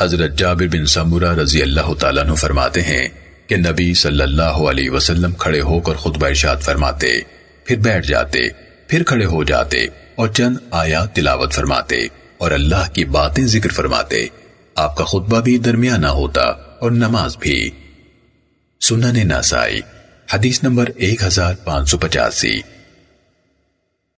حضرت جابر بن سمورہ رضی اللہ تعالیٰ عنہ فرماتے ہیں کہ نبی صلی اللہ علیہ وسلم کھڑے ہو کر خطبہ ارشاد فرماتے، پھر بیٹھ جاتے، پھر کھڑے ہو جاتے اور چند آیات تلاوت فرماتے اور اللہ کی باتیں ذکر فرماتے۔ آپ کا خطبہ بھی درمیانہ ہوتا اور نماز بھی۔ سنن نسائی، حدیث نمبر ایک ہزار پانچ سو پچاسی۔